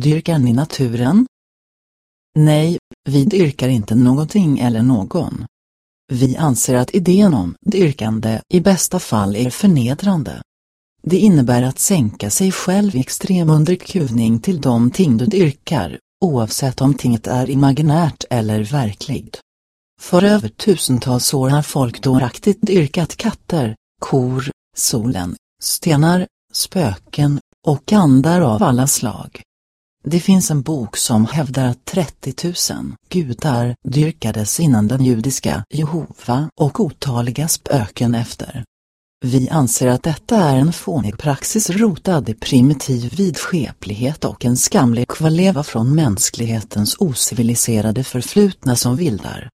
Dyrkar ni naturen? Nej, vi dyrkar inte någonting eller någon. Vi anser att idén om dyrkande i bästa fall är förnedrande. Det innebär att sänka sig själv i extrem underkuvning till de ting du dyrkar, oavsett om tinget är imaginärt eller verkligt. För över tusentals år har folk dåraktigt dyrkat katter, kor, solen, stenar, spöken och andar av alla slag. Det finns en bok som hävdar att 30 000 gudar dyrkades innan den judiska Jehova och otaliga spöken efter. Vi anser att detta är en fånig praxis rotad i primitiv vidskeplighet och en skamlig kvarleva från mänsklighetens ociviliserade förflutna som vildar.